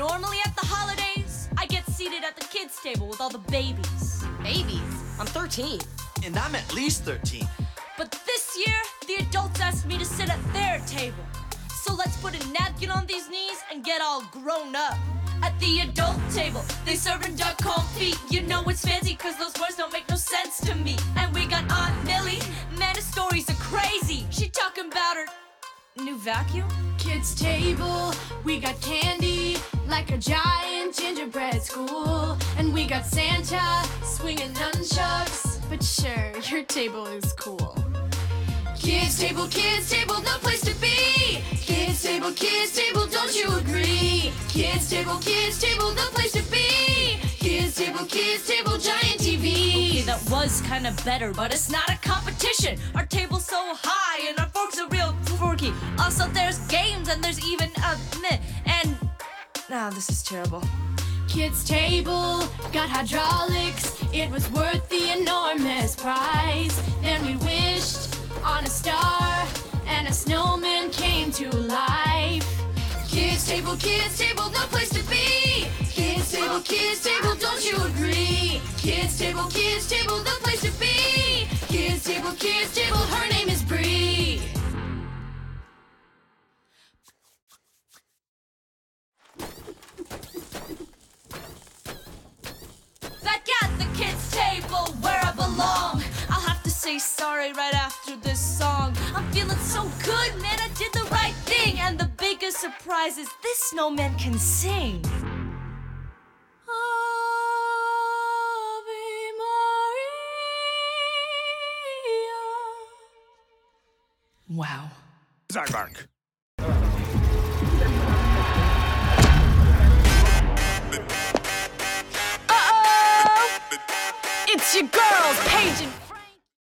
Normally at the holidays, I get seated at the kids' table with all the babies. Babies? I'm 13. And I'm at least 13. But this year, the adults asked me to sit at their table. So let's put a napkin on these knees and get all grown up. At the adult table, they serving duck confit. You know it's fancy cause those words don't make no sense to me. And we got Aunt Millie. Man, the stories are crazy. She talking about her new vacuum. Kids table, we got candy like a giant gingerbread school, and we got Santa swinging nunchucks. But sure, your table is cool. Kids table, kids table, no place to be. Kids table, kids table, don't you agree? Kids table, kids table, no place to be. Kids table, kids table, giant TV. Okay, that was kind of better, but it's not a competition. Our table's so high and our forks are real forky. Also, there's games and there's even a. And now this is terrible. Kids table got hydraulics. It was worth the enormous price. Then we wished on a star, and a snowman came to life. Kids table, kids table, no place to be. Kids table, kids table, don't you agree? Kids table, kids table, no place to be. Kids table, kids table, say sorry right after this song. I'm feeling so good, man. I did the right thing. And the biggest surprise is this snowman can sing. Wow. Zagark. Uh-oh! It's your and